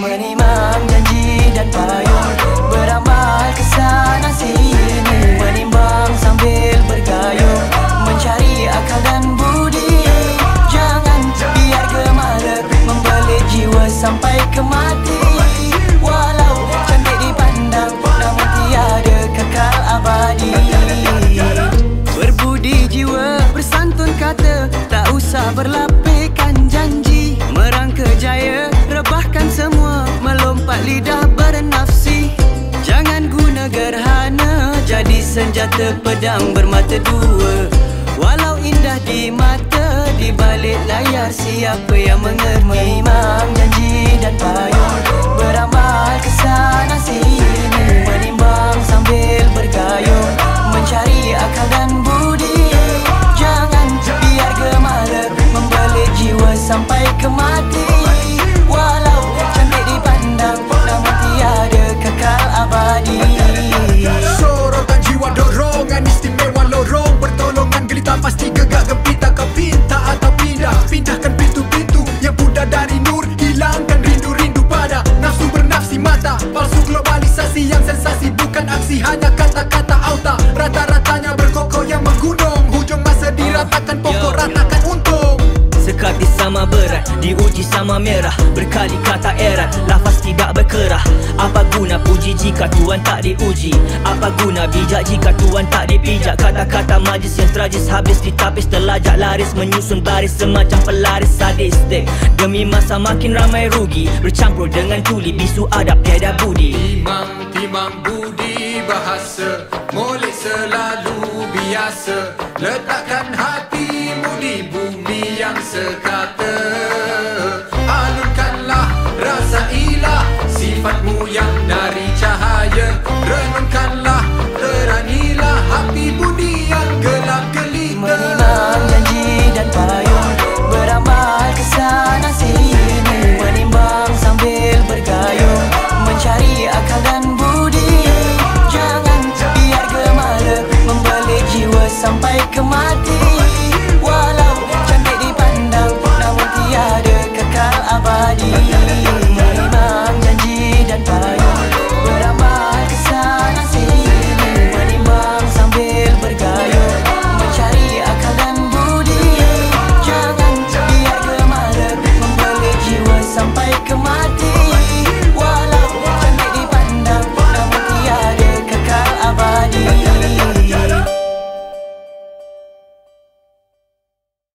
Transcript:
Menimam janji dan payung. Beramal ke sana sini Menimbang sambil bergayung. Mencari akal dan budi. Jangan biar gemara Membelit jiwa sampai ke mati. Walau cantik dipandang Namun tiada kekal abadi. Berbudi jiwa bersantun kata Tak usah berlapikan janji Merang kejayaan senjata pedang bermata dua. Walau indah di mata di balik layar siapa yang mengerti? Memang janji dan payung beramal ke sana sini. Menimbang sambil bergayung mencari akal dan budi. Jangan biar gemala membelit jiwa sampai ke mati mata Palsu globalisasi yang sensasi Bukan aksi. Hanya kata-kata auta Rata-ratanya sama merah. Berkali kata erat Lafaz tidak berkerah. Apa guna puji jika Tuhan tak diuji? Apa guna bijak jika Tuhan tak dipijak? Kata-kata majlis yang tragis Habis ditapis terlajak. Laris Menyusun baris semacam pelaris sadistik Demi masa makin ramai rugi Bercampur dengan tuli Bisu adab tiada budi. Timang, timang budi bahasa. Molek selalu biasa. Letakkan hatimu di bumi yang sekata sampai ke mati